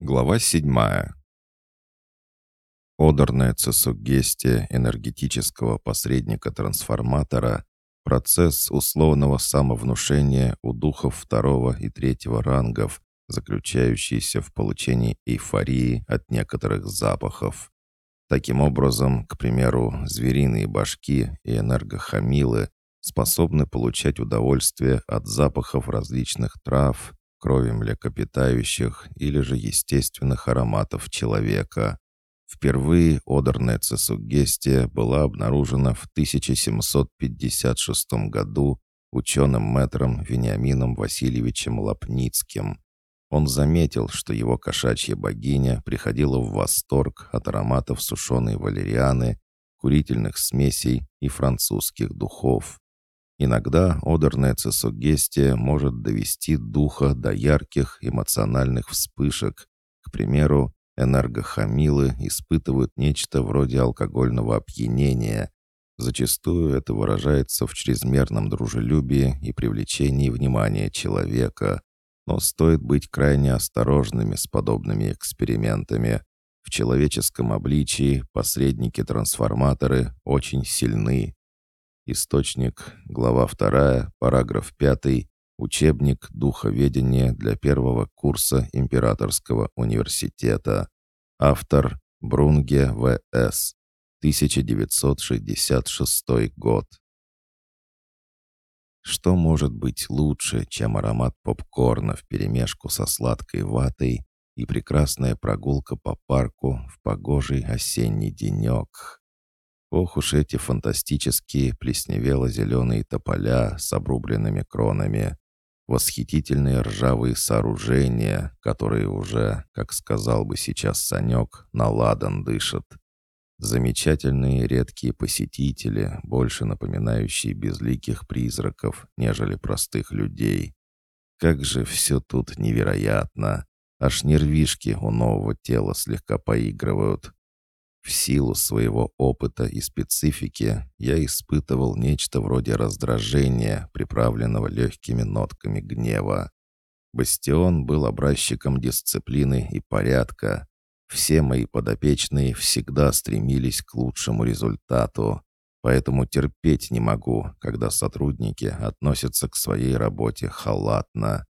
Глава 7. Одерная цесугестия энергетического посредника-трансформатора – процесс условного самовнушения у духов второго и третьего рангов, заключающийся в получении эйфории от некоторых запахов. Таким образом, к примеру, звериные башки и энергохамилы способны получать удовольствие от запахов различных трав, крови млекопитающих или же естественных ароматов человека. Впервые одерная цесугестия была обнаружена в 1756 году ученым-мэтром Вениамином Васильевичем Лапницким. Он заметил, что его кошачья богиня приходила в восторг от ароматов сушеной валерианы, курительных смесей и французских духов. Иногда одерная цесугестия может довести духа до ярких эмоциональных вспышек. К примеру, энергохамилы испытывают нечто вроде алкогольного опьянения. Зачастую это выражается в чрезмерном дружелюбии и привлечении внимания человека. Но стоит быть крайне осторожными с подобными экспериментами. В человеческом обличии посредники-трансформаторы очень сильны. Источник, глава 2, параграф 5, учебник духоведения для первого курса Императорского университета. Автор Брунге В.С. 1966 год. Что может быть лучше, чем аромат попкорна вперемешку со сладкой ватой и прекрасная прогулка по парку в погожий осенний денек? Ох уж эти фантастические плесневело-зеленые тополя с обрубленными кронами. Восхитительные ржавые сооружения, которые уже, как сказал бы сейчас Санек, на ладан дышат. Замечательные редкие посетители, больше напоминающие безликих призраков, нежели простых людей. Как же все тут невероятно! Аж нервишки у нового тела слегка поигрывают. В силу своего опыта и специфики я испытывал нечто вроде раздражения, приправленного легкими нотками гнева. Бастион был образчиком дисциплины и порядка. Все мои подопечные всегда стремились к лучшему результату, поэтому терпеть не могу, когда сотрудники относятся к своей работе халатно.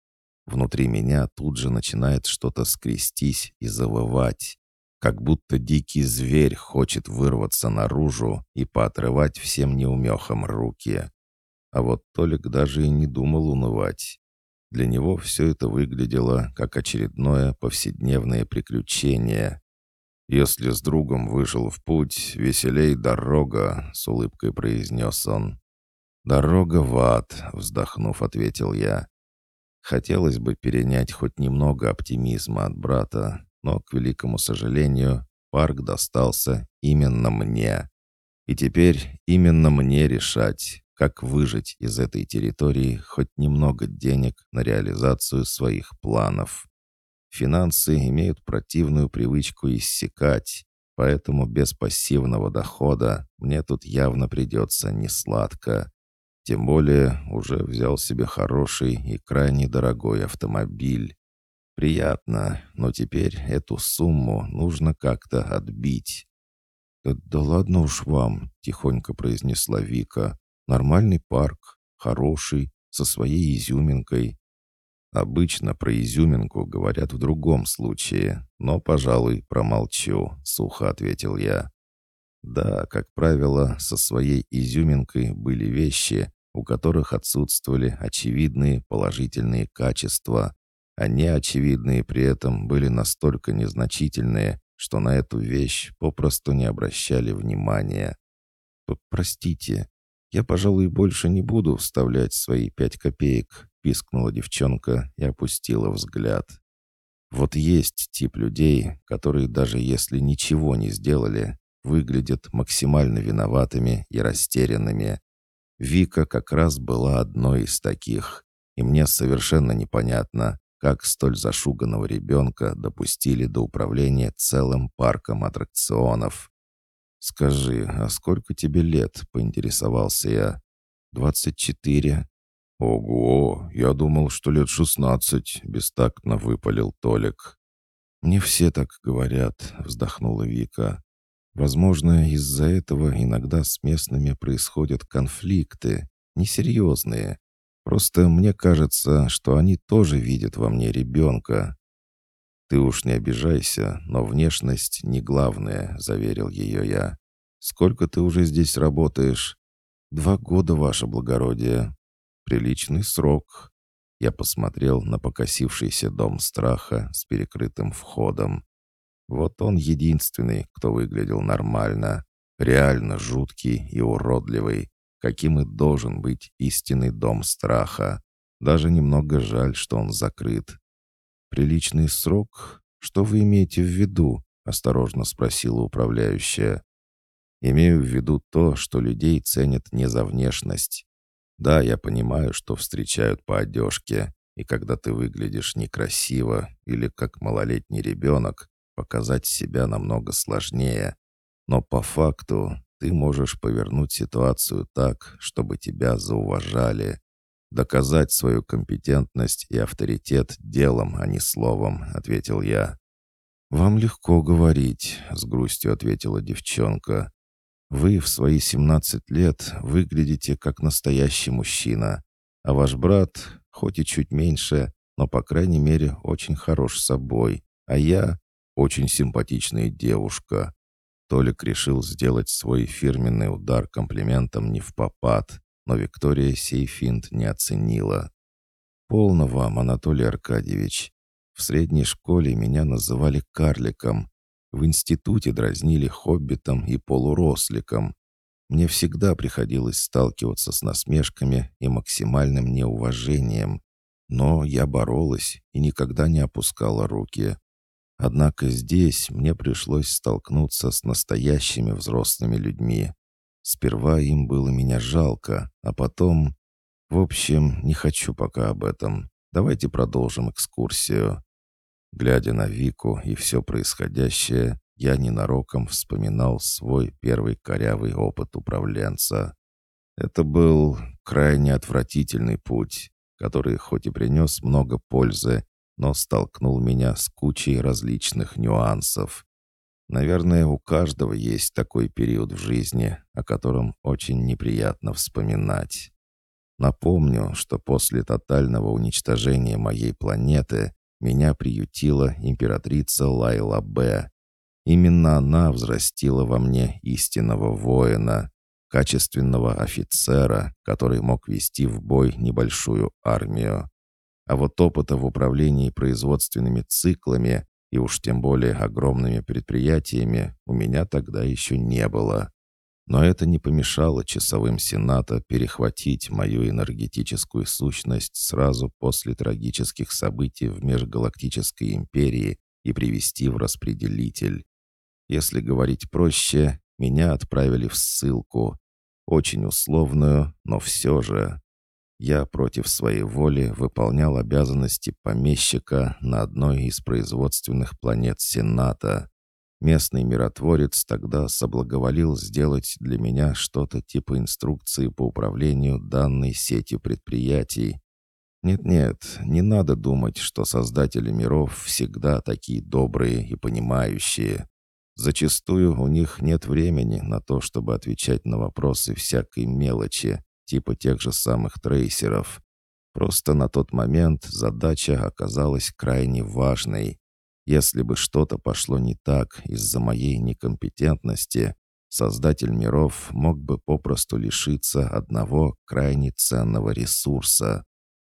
Внутри меня тут же начинает что-то скрестись и завывать как будто дикий зверь хочет вырваться наружу и поотрывать всем неумехам руки. А вот Толик даже и не думал унывать. Для него все это выглядело как очередное повседневное приключение. «Если с другом вышел в путь, веселей дорога», — с улыбкой произнес он. «Дорога в ад», — вздохнув, ответил я. Хотелось бы перенять хоть немного оптимизма от брата, но, к великому сожалению, парк достался именно мне. И теперь именно мне решать, как выжить из этой территории хоть немного денег на реализацию своих планов. Финансы имеют противную привычку иссякать, поэтому без пассивного дохода мне тут явно придется несладко. Тем более уже взял себе хороший и крайне дорогой автомобиль. Приятно, но теперь эту сумму нужно как-то отбить. «Да, да ладно уж вам», — тихонько произнесла Вика. «Нормальный парк, хороший, со своей изюминкой». Обычно про изюминку говорят в другом случае, но, пожалуй, промолчу, сухо ответил я. Да, как правило, со своей изюминкой были вещи, у которых отсутствовали очевидные положительные качества, они, очевидные при этом, были настолько незначительные, что на эту вещь попросту не обращали внимания. «Простите, я, пожалуй, больше не буду вставлять свои пять копеек», пискнула девчонка и опустила взгляд. Вот есть тип людей, которые даже если ничего не сделали, выглядят максимально виноватыми и растерянными. Вика как раз была одной из таких, и мне совершенно непонятно, как столь зашуганного ребенка допустили до управления целым парком аттракционов. «Скажи, а сколько тебе лет?» — поинтересовался я. «Двадцать четыре». «Ого, я думал, что лет шестнадцать», — бестактно выпалил Толик. «Мне все так говорят», — вздохнула Вика. «Возможно, из-за этого иногда с местными происходят конфликты, несерьезные. Просто мне кажется, что они тоже видят во мне ребенка». «Ты уж не обижайся, но внешность не главное», — заверил ее я. «Сколько ты уже здесь работаешь?» «Два года, ваше благородие». «Приличный срок. Я посмотрел на покосившийся дом страха с перекрытым входом. Вот он единственный, кто выглядел нормально, реально жуткий и уродливый, каким и должен быть истинный дом страха. Даже немного жаль, что он закрыт. «Приличный срок? Что вы имеете в виду?» — осторожно спросила управляющая. «Имею в виду то, что людей ценят не за внешность, да, я понимаю, что встречают по одежке, и когда ты выглядишь некрасиво или как малолетний ребенок, показать себя намного сложнее. Но по факту ты можешь повернуть ситуацию так, чтобы тебя зауважали. Доказать свою компетентность и авторитет делом, а не словом, ответил я. «Вам легко говорить», — с грустью ответила девчонка. Вы в свои 17 лет выглядите как настоящий мужчина, а ваш брат, хоть и чуть меньше, но, по крайней мере, очень хорош собой, а я очень симпатичная девушка. Толик решил сделать свой фирменный удар комплиментом не в попад, но Виктория сей финт не оценила. «Полно вам, Анатолий Аркадьевич. В средней школе меня называли карликом, в институте дразнили хоббитом и полуросликом. Мне всегда приходилось сталкиваться с насмешками и максимальным неуважением. Но я боролась и никогда не опускала руки. Однако здесь мне пришлось столкнуться с настоящими взрослыми людьми. Сперва им было меня жалко, а потом... В общем, не хочу пока об этом. Давайте продолжим экскурсию. Глядя на Вику и все происходящее, я ненароком вспоминал свой первый корявый опыт управленца. Это был крайне отвратительный путь, который хоть и принес много пользы, но столкнул меня с кучей различных нюансов. Наверное, у каждого есть такой период в жизни, о котором очень неприятно вспоминать. Напомню, что после тотального уничтожения моей планеты меня приютила императрица Лайла Б. Именно она взрастила во мне истинного воина, качественного офицера, который мог вести в бой небольшую армию. А вот опыта в управлении производственными циклами и уж тем более огромными предприятиями у меня тогда еще не было. Но это не помешало часовым Сената перехватить мою энергетическую сущность сразу после трагических событий в Межгалактической империи и привести в распределитель. Если говорить проще, меня отправили в ссылку. Очень условную, но все же. Я против своей воли выполнял обязанности помещика на одной из производственных планет Сената. Местный миротворец тогда соблаговолил сделать для меня что-то типа инструкции по управлению данной сетью предприятий. Нет-нет, не надо думать, что создатели миров всегда такие добрые и понимающие. Зачастую у них нет времени на то, чтобы отвечать на вопросы всякой мелочи, типа тех же самых трейсеров. Просто на тот момент задача оказалась крайне важной. Если бы что-то пошло не так из-за моей некомпетентности, Создатель миров мог бы попросту лишиться одного крайне ценного ресурса.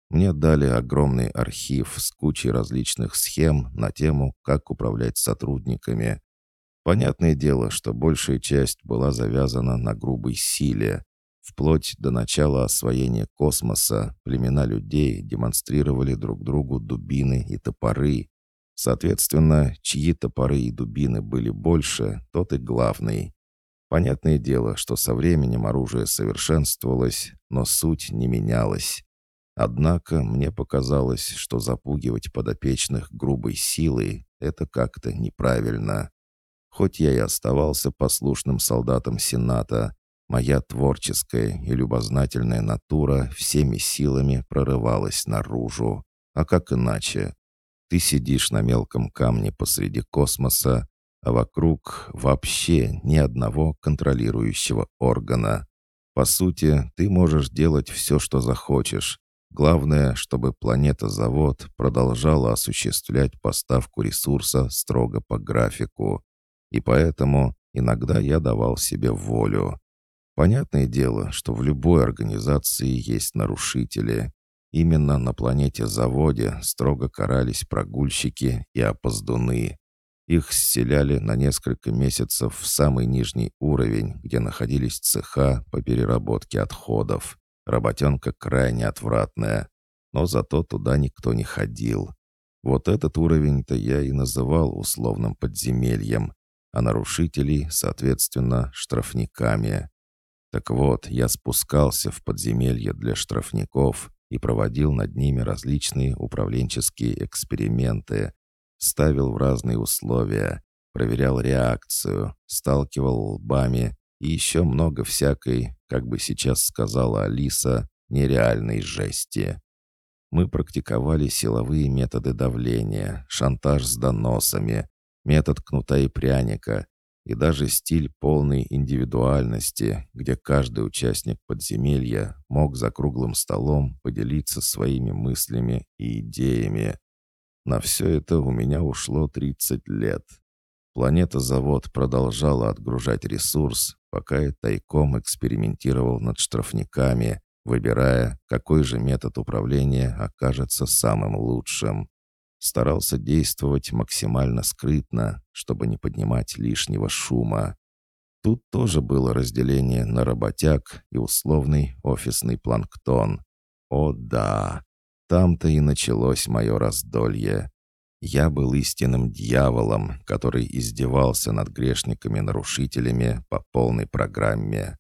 Мне дали огромный архив с кучей различных схем на тему, как управлять сотрудниками. Понятное дело, что большая часть была завязана на грубой силе. Вплоть до начала освоения космоса племена людей демонстрировали друг другу дубины и топоры, Соответственно, чьи топоры и дубины были больше, тот и главный. Понятное дело, что со временем оружие совершенствовалось, но суть не менялась. Однако мне показалось, что запугивать подопечных грубой силой — это как-то неправильно. Хоть я и оставался послушным солдатом Сената, моя творческая и любознательная натура всеми силами прорывалась наружу. А как иначе? Ты сидишь на мелком камне посреди космоса, а вокруг вообще ни одного контролирующего органа. По сути, ты можешь делать все, что захочешь. Главное, чтобы планета-завод продолжала осуществлять поставку ресурса строго по графику. И поэтому иногда я давал себе волю. Понятное дело, что в любой организации есть нарушители. Именно на планете-заводе строго карались прогульщики и опоздуны. Их сселяли на несколько месяцев в самый нижний уровень, где находились цеха по переработке отходов. Работенка крайне отвратная, но зато туда никто не ходил. Вот этот уровень-то я и называл условным подземельем, а нарушителей, соответственно, штрафниками. Так вот, я спускался в подземелье для штрафников и проводил над ними различные управленческие эксперименты, ставил в разные условия, проверял реакцию, сталкивал лбами и еще много всякой, как бы сейчас сказала Алиса, нереальной жести. Мы практиковали силовые методы давления, шантаж с доносами, метод кнута и пряника, и даже стиль полной индивидуальности, где каждый участник подземелья мог за круглым столом поделиться своими мыслями и идеями. На все это у меня ушло 30 лет. Планета-завод продолжала отгружать ресурс, пока я тайком экспериментировал над штрафниками, выбирая, какой же метод управления окажется самым лучшим старался действовать максимально скрытно, чтобы не поднимать лишнего шума. Тут тоже было разделение на работяг и условный офисный планктон. О да, там-то и началось мое раздолье. Я был истинным дьяволом, который издевался над грешниками-нарушителями по полной программе.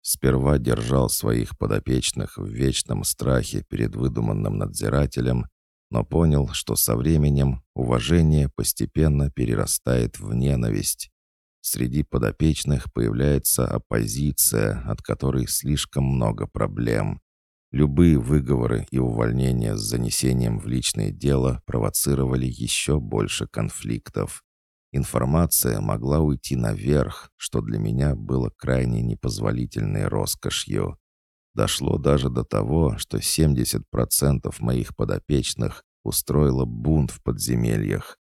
Сперва держал своих подопечных в вечном страхе перед выдуманным надзирателем, но понял, что со временем уважение постепенно перерастает в ненависть. Среди подопечных появляется оппозиция, от которой слишком много проблем. Любые выговоры и увольнения с занесением в личное дело провоцировали еще больше конфликтов. Информация могла уйти наверх, что для меня было крайне непозволительной роскошью. Дошло даже до того, что 70% моих подопечных устроило бунт в подземельях.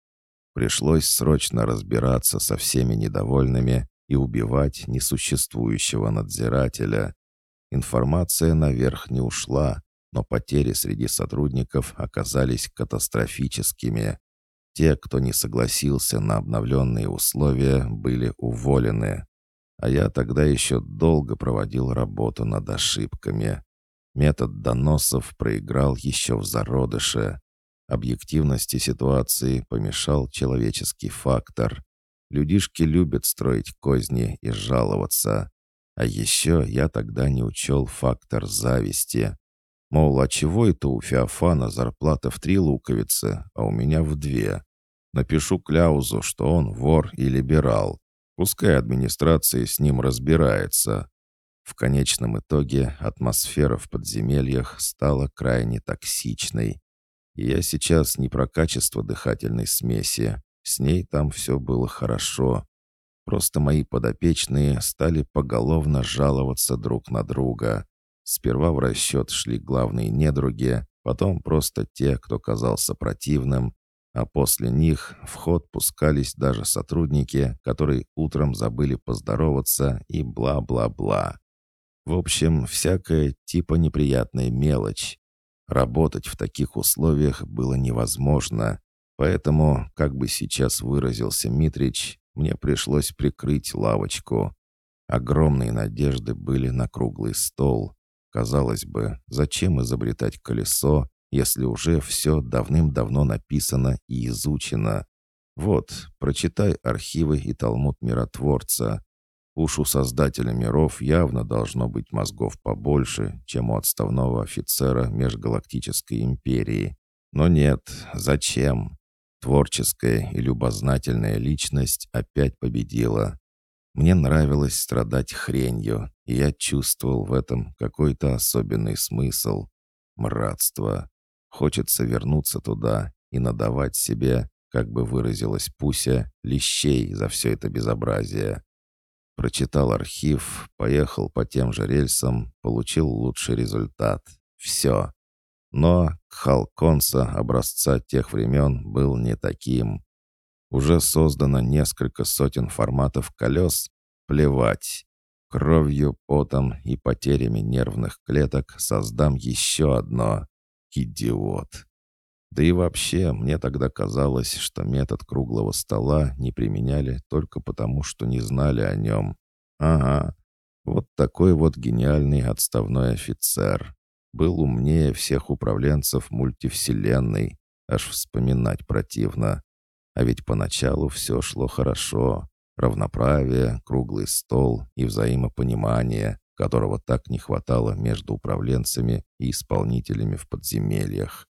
Пришлось срочно разбираться со всеми недовольными и убивать несуществующего надзирателя. Информация наверх не ушла, но потери среди сотрудников оказались катастрофическими. Те, кто не согласился на обновленные условия, были уволены. А я тогда еще долго проводил работу над ошибками. Метод доносов проиграл еще в зародыше. Объективности ситуации помешал человеческий фактор. Людишки любят строить козни и жаловаться. А еще я тогда не учел фактор зависти. Мол, а чего это у Феофана зарплата в три луковицы, а у меня в две? Напишу кляузу, что он вор и либерал. Пускай администрация с ним разбирается. В конечном итоге атмосфера в подземельях стала крайне токсичной. Я сейчас не про качество дыхательной смеси. С ней там все было хорошо. Просто мои подопечные стали поголовно жаловаться друг на друга. Сперва в расчет шли главные недруги, потом просто те, кто казался противным, а после них в ход пускались даже сотрудники, которые утром забыли поздороваться и бла-бла-бла. В общем, всякая типа неприятная мелочь. Работать в таких условиях было невозможно, поэтому, как бы сейчас выразился Митрич, мне пришлось прикрыть лавочку. Огромные надежды были на круглый стол. Казалось бы, зачем изобретать колесо, если уже все давным-давно написано и изучено. Вот, прочитай архивы и Талмуд миротворца. Уж у создателя миров явно должно быть мозгов побольше, чем у отставного офицера Межгалактической империи. Но нет, зачем? Творческая и любознательная личность опять победила. Мне нравилось страдать хренью, и я чувствовал в этом какой-то особенный смысл. Мратство. Хочется вернуться туда и надавать себе, как бы выразилась Пуся, лещей за все это безобразие. Прочитал архив, поехал по тем же рельсам, получил лучший результат. Все. Но Халконса образца тех времен был не таким. Уже создано несколько сотен форматов колес. Плевать. Кровью, потом и потерями нервных клеток создам еще одно. Идиот. Да и вообще, мне тогда казалось, что метод круглого стола не применяли только потому, что не знали о нем. Ага, вот такой вот гениальный отставной офицер. Был умнее всех управленцев мультивселенной. Аж вспоминать противно. А ведь поначалу все шло хорошо. Равноправие, круглый стол и взаимопонимание, которого так не хватало между управленцами и исполнителями в подземельях.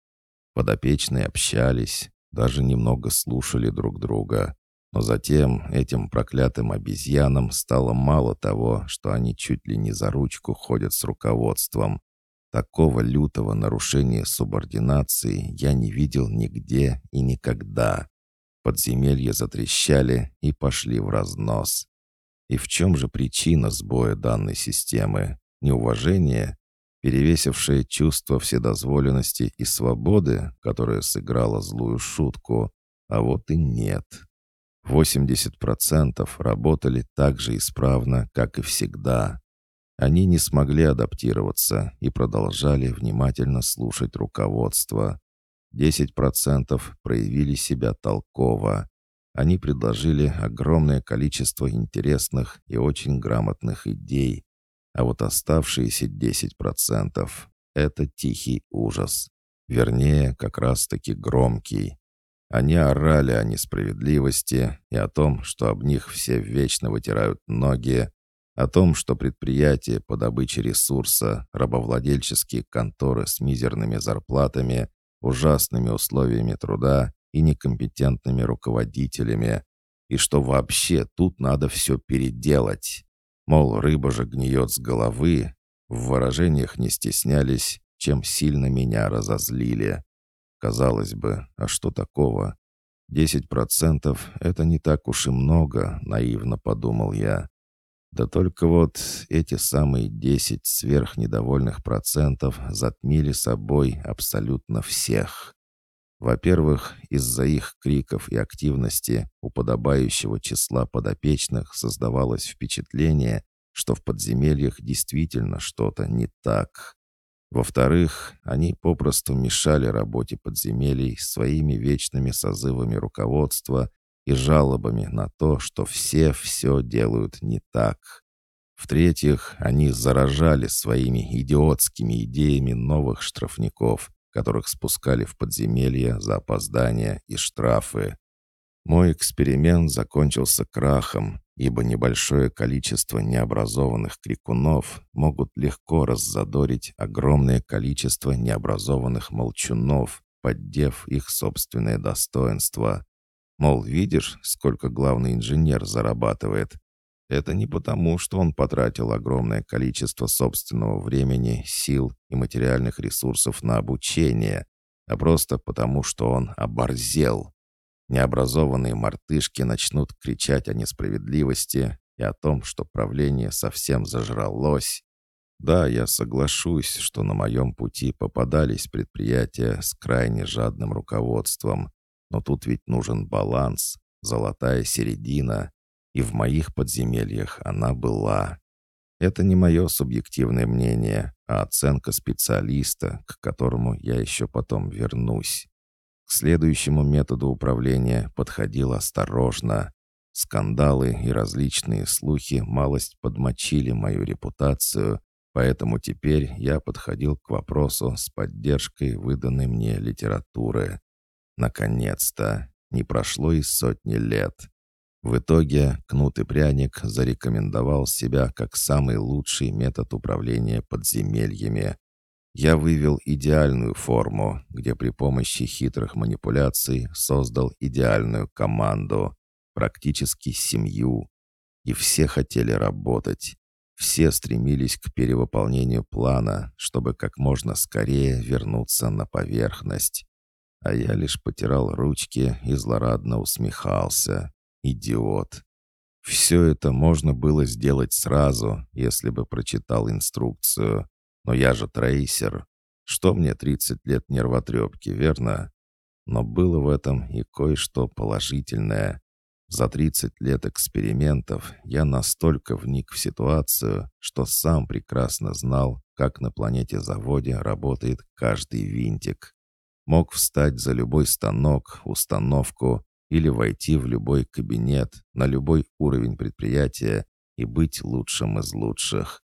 Подопечные общались, даже немного слушали друг друга. Но затем этим проклятым обезьянам стало мало того, что они чуть ли не за ручку ходят с руководством. Такого лютого нарушения субординации я не видел нигде и никогда. Подземелья затрещали и пошли в разнос. И в чем же причина сбоя данной системы? Неуважение? Перевесившее чувство вседозволенности и свободы, которое сыграло злую шутку? А вот и нет. 80% работали так же исправно, как и всегда. Они не смогли адаптироваться и продолжали внимательно слушать руководство. 10% проявили себя толково. Они предложили огромное количество интересных и очень грамотных идей, а вот оставшиеся 10% — это тихий ужас. Вернее, как раз-таки громкий. Они орали о несправедливости и о том, что об них все вечно вытирают ноги, о том, что предприятия по добыче ресурса, рабовладельческие конторы с мизерными зарплатами, ужасными условиями труда и некомпетентными руководителями, и что вообще тут надо все переделать. Мол, рыба же гниет с головы, в выражениях не стеснялись, чем сильно меня разозлили. Казалось бы, а что такого? Десять процентов — это не так уж и много, наивно подумал я. Да только вот эти самые десять сверхнедовольных процентов затмили собой абсолютно всех. Во-первых, из-за их криков и активности у подобающего числа подопечных создавалось впечатление, что в подземельях действительно что-то не так. Во-вторых, они попросту мешали работе подземелий своими вечными созывами руководства и жалобами на то, что все все делают не так. В-третьих, они заражали своими идиотскими идеями новых штрафников, которых спускали в подземелья за опоздания и штрафы. Мой эксперимент закончился крахом, ибо небольшое количество необразованных крикунов могут легко раззадорить огромное количество необразованных молчунов, поддев их собственное достоинство. Мол, видишь, сколько главный инженер зарабатывает? Это не потому, что он потратил огромное количество собственного времени, сил и материальных ресурсов на обучение, а просто потому, что он оборзел. Необразованные мартышки начнут кричать о несправедливости и о том, что правление совсем зажралось. Да, я соглашусь, что на моем пути попадались предприятия с крайне жадным руководством, но тут ведь нужен баланс, золотая середина, и в моих подземельях она была. Это не мое субъективное мнение, а оценка специалиста, к которому я еще потом вернусь. К следующему методу управления подходил осторожно. Скандалы и различные слухи малость подмочили мою репутацию, поэтому теперь я подходил к вопросу с поддержкой выданной мне литературы. Наконец-то! Не прошло и сотни лет. В итоге Кнут и Пряник зарекомендовал себя как самый лучший метод управления подземельями. Я вывел идеальную форму, где при помощи хитрых манипуляций создал идеальную команду, практически семью. И все хотели работать. Все стремились к перевыполнению плана, чтобы как можно скорее вернуться на поверхность. а я лишь потирал ручки и злорадно усмехался. Идиот. Все это можно было сделать сразу, если бы прочитал инструкцию. Но я же трейсер. Что мне 30 лет нервотрепки, верно? Но было в этом и кое-что положительное. За 30 лет экспериментов я настолько вник в ситуацию, что сам прекрасно знал, как на планете-заводе работает каждый винтик. Мог встать за любой станок, установку или войти в любой кабинет, на любой уровень предприятия и быть лучшим из лучших.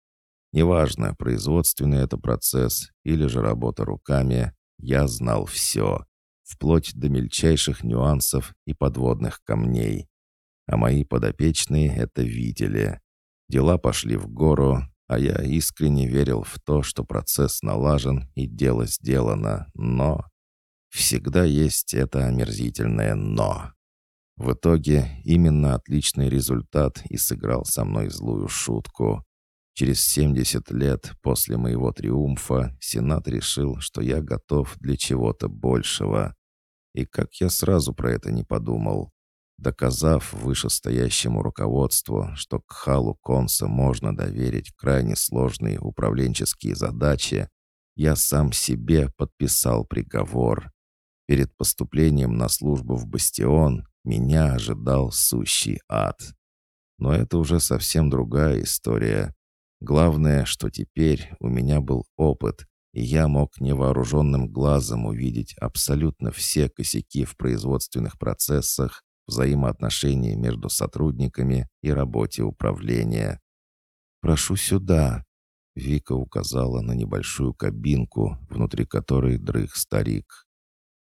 Неважно, производственный это процесс или же работа руками, я знал все, вплоть до мельчайших нюансов и подводных камней. А мои подопечные это видели. Дела пошли в гору, а я искренне верил в то, что процесс налажен и дело сделано, но... Всегда есть это омерзительное «но». В итоге именно отличный результат и сыграл со мной злую шутку. Через 70 лет после моего триумфа Сенат решил, что я готов для чего-то большего. И как я сразу про это не подумал. Доказав вышестоящему руководству, что к Халу Конса можно доверить крайне сложные управленческие задачи, я сам себе подписал приговор. Перед поступлением на службу в «Бастион» меня ожидал сущий ад. Но это уже совсем другая история. Главное, что теперь у меня был опыт, и я мог невооруженным глазом увидеть абсолютно все косяки в производственных процессах, взаимоотношении между сотрудниками и работе управления. «Прошу сюда», — Вика указала на небольшую кабинку, внутри которой дрых старик.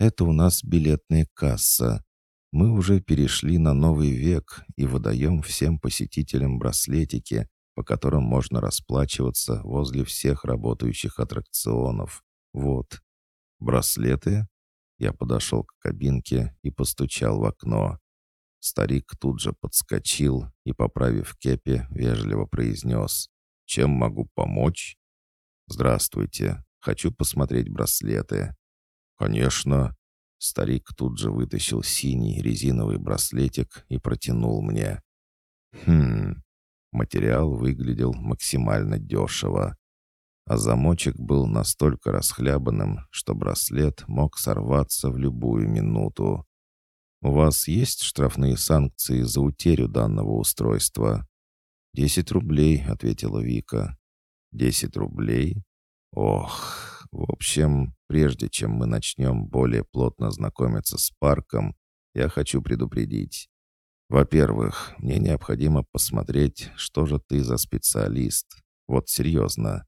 «Это у нас билетная касса. Мы уже перешли на новый век и выдаем всем посетителям браслетики, по которым можно расплачиваться возле всех работающих аттракционов. Вот. Браслеты? Я подошел к кабинке и постучал в окно. Старик тут же подскочил и, поправив кепи, вежливо произнес. «Чем могу помочь?» «Здравствуйте. Хочу посмотреть браслеты». «Конечно». Старик тут же вытащил синий резиновый браслетик и протянул мне. «Хм, Материал выглядел максимально дешево. А замочек был настолько расхлябанным, что браслет мог сорваться в любую минуту. «У вас есть штрафные санкции за утерю данного устройства?» «Десять рублей», — ответила Вика. «Десять рублей? Ох, в общем, прежде чем мы начнем более плотно знакомиться с парком, я хочу предупредить. Во-первых, мне необходимо посмотреть, что же ты за специалист. Вот серьезно.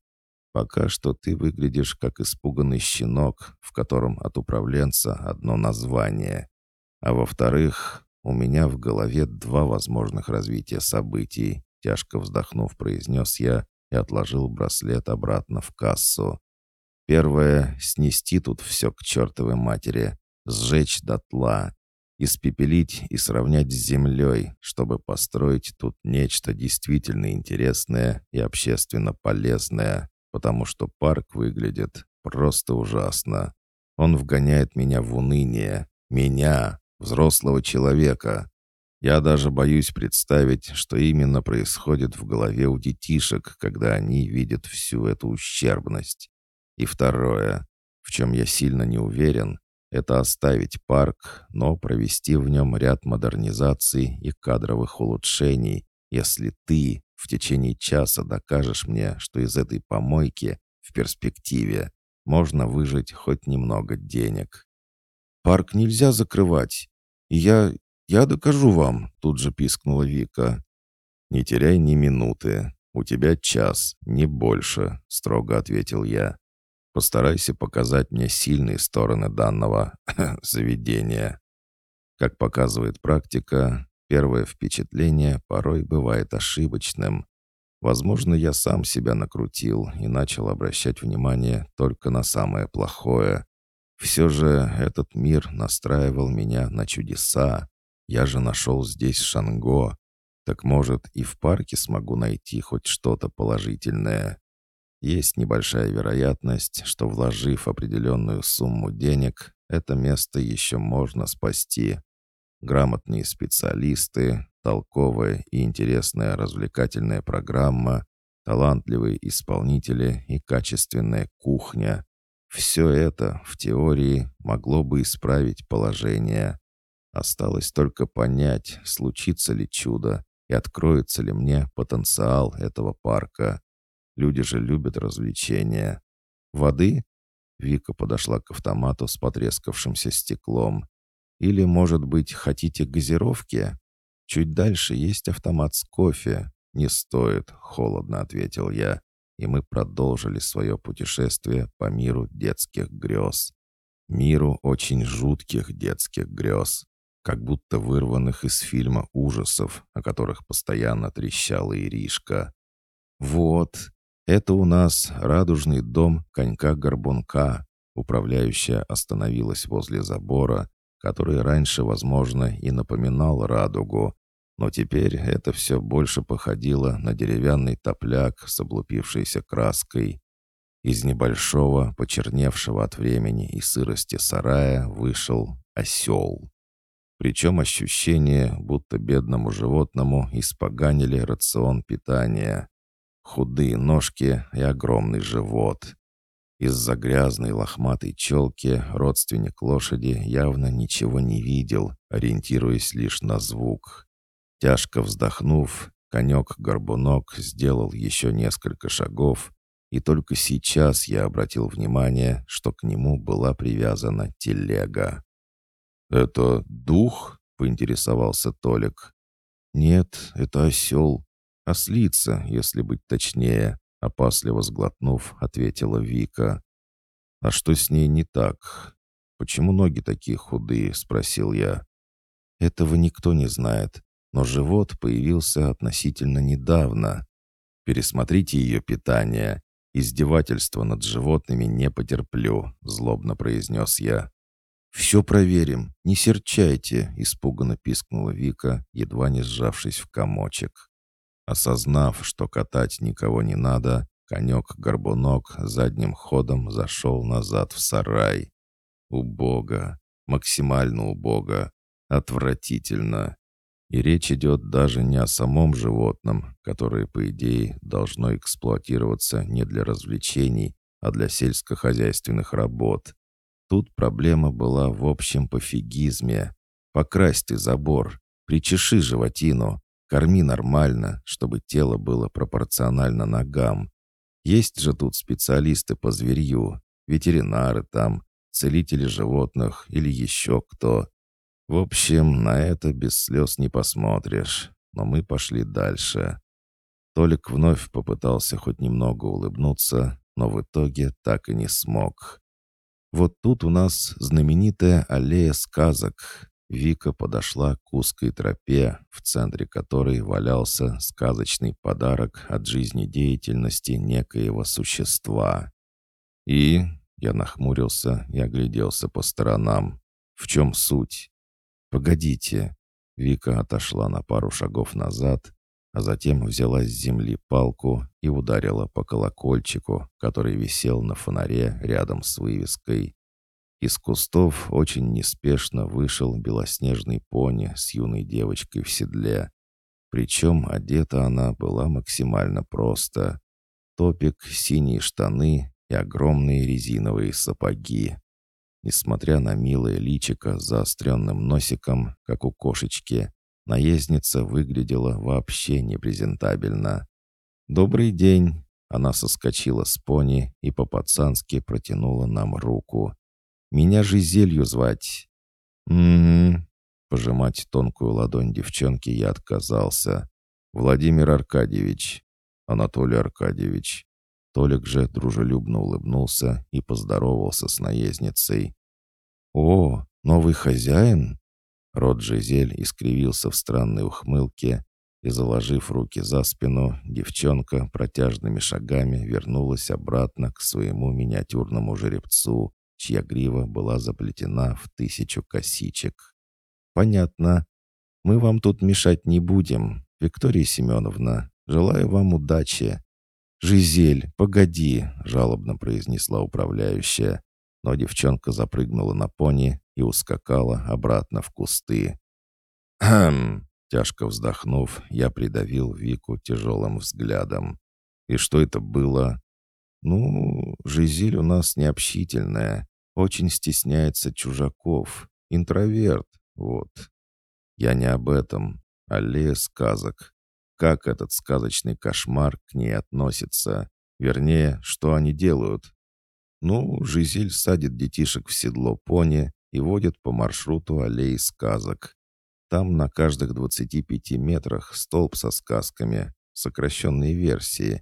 Пока что ты выглядишь как испуганный щенок, в котором от управленца одно название. А во-вторых, у меня в голове два возможных развития событий. Тяжко вздохнув, произнес я и отложил браслет обратно в кассу. Первое — снести тут все к чертовой матери, сжечь дотла испепелить и сравнять с землей, чтобы построить тут нечто действительно интересное и общественно полезное, потому что парк выглядит просто ужасно. Он вгоняет меня в уныние. Меня, взрослого человека. Я даже боюсь представить, что именно происходит в голове у детишек, когда они видят всю эту ущербность. И второе, в чем я сильно не уверен, это оставить парк, но провести в нем ряд модернизаций и кадровых улучшений, если ты в течение часа докажешь мне, что из этой помойки в перспективе можно выжить хоть немного денег. «Парк нельзя закрывать. я... я докажу вам», — тут же пискнула Вика. «Не теряй ни минуты. У тебя час, не больше», — строго ответил я. Постарайся показать мне сильные стороны данного заведения. Как показывает практика, первое впечатление порой бывает ошибочным. Возможно, я сам себя накрутил и начал обращать внимание только на самое плохое. Все же этот мир настраивал меня на чудеса. Я же нашел здесь Шанго. Так может и в парке смогу найти хоть что-то положительное. Есть небольшая вероятность, что вложив определенную сумму денег, это место еще можно спасти. Грамотные специалисты, толковая и интересная развлекательная программа, талантливые исполнители и качественная кухня. Все это, в теории, могло бы исправить положение. Осталось только понять, случится ли чудо и откроется ли мне потенциал этого парка. Люди же любят развлечения. Воды? Вика подошла к автомату с потрескавшимся стеклом. Или, может быть, хотите газировки? Чуть дальше есть автомат с кофе. Не стоит, холодно ответил я, и мы продолжили свое путешествие по миру детских грез. Миру очень жутких детских грез как будто вырванных из фильма ужасов, о которых постоянно трещала Иришка. «Вот, это у нас радужный дом конька-горбунка», управляющая остановилась возле забора, который раньше, возможно, и напоминал радугу, но теперь это все больше походило на деревянный топляк с облупившейся краской. Из небольшого, почерневшего от времени и сырости сарая вышел осел. Причем ощущение, будто бедному животному испоганили рацион питания. Худые ножки и огромный живот. Из-за грязной лохматой челки родственник лошади явно ничего не видел, ориентируясь лишь на звук. Тяжко вздохнув, конек-горбунок сделал еще несколько шагов, и только сейчас я обратил внимание, что к нему была привязана телега. «Это дух?» — поинтересовался Толик. «Нет, это осел. Ослица, если быть точнее», — опасливо сглотнув, ответила Вика. «А что с ней не так? Почему ноги такие худые?» — спросил я. «Этого никто не знает, но живот появился относительно недавно. Пересмотрите ее питание. Издевательство над животными не потерплю», — злобно произнес я. «Все проверим, не серчайте», — испуганно пискнула Вика, едва не сжавшись в комочек. Осознав, что катать никого не надо, конек-горбунок задним ходом зашел назад в сарай. Убого, максимально убого, отвратительно. И речь идет даже не о самом животном, которое, по идее, должно эксплуатироваться не для развлечений, а для сельскохозяйственных работ. Тут проблема была в общем пофигизме. Покрась ты забор, причеши животину, корми нормально, чтобы тело было пропорционально ногам. Есть же тут специалисты по зверью, ветеринары там, целители животных или еще кто. В общем, на это без слез не посмотришь. Но мы пошли дальше. Толик вновь попытался хоть немного улыбнуться, но в итоге так и не смог. Вот тут у нас знаменитая аллея сказок. Вика подошла к узкой тропе, в центре которой валялся сказочный подарок от жизнедеятельности некоего существа. И я нахмурился и огляделся по сторонам. В чем суть? Погодите. Вика отошла на пару шагов назад, а затем взяла с земли палку и ударила по колокольчику, который висел на фонаре рядом с вывеской. Из кустов очень неспешно вышел белоснежный пони с юной девочкой в седле. Причем одета она была максимально просто. Топик, синие штаны и огромные резиновые сапоги. Несмотря на милое личико с заостренным носиком, как у кошечки, Наездница выглядела вообще непрезентабельно. «Добрый день!» Она соскочила с пони и по-пацански протянула нам руку. «Меня Жизелью звать». «М-м-м». Пожимать тонкую ладонь девчонки я отказался. «Владимир Аркадьевич». «Анатолий Аркадьевич». Толик же дружелюбно улыбнулся и поздоровался с наездницей. «О, новый хозяин?» Рот Жизель искривился в странной ухмылке, и, заложив руки за спину, девчонка протяжными шагами вернулась обратно к своему миниатюрному жеребцу, чья грива была заплетена в тысячу косичек. «Понятно. Мы вам тут мешать не будем. Виктория Семеновна, желаю вам удачи». «Жизель, погоди», — жалобно произнесла управляющая. но девчонка запрыгнула на пони и ускакала обратно в кусты. «Хм!» — тяжко вздохнув, я придавил Вику тяжелым взглядом. «И что это было?» «Ну, Жизель у нас необщительная, очень стесняется чужаков, интроверт, вот». «Я не об этом, аллея сказок. Как этот сказочный кошмар к ней относится? Вернее, что они делают?» Ну, Жизель садит детишек в седло пони и водит по маршруту аллеи сказок. Там на каждых 25 метрах столб со сказками, сокращенные версии.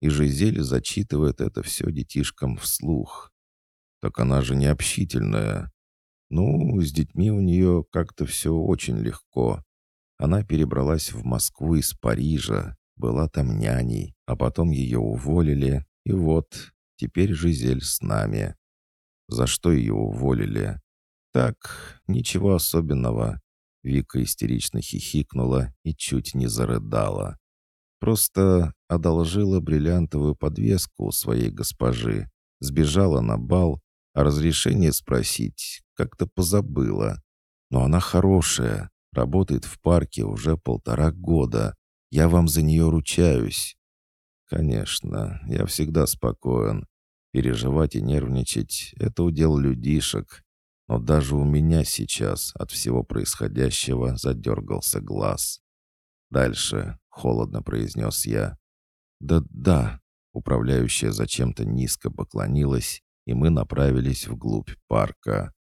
И Жизель зачитывает это все детишкам вслух. Так она же не общительная. Ну, с детьми у нее как-то все очень легко. Она перебралась в Москву из Парижа, была там няней, а потом ее уволили, и вот, Теперь Жизель с нами. За что ее уволили? Так, ничего особенного. Вика истерично хихикнула и чуть не зарыдала. Просто одолжила бриллиантовую подвеску у своей госпожи, сбежала на бал, а разрешение спросить как-то позабыла. Но она хорошая, работает в парке уже полтора года. Я вам за нее ручаюсь. «Конечно, я всегда спокоен. Переживать и нервничать — это удел людишек. Но даже у меня сейчас от всего происходящего задергался глаз. «Дальше», — холодно произнес я. «Да-да», — управляющая зачем-то низко поклонилась, и мы направились вглубь парка.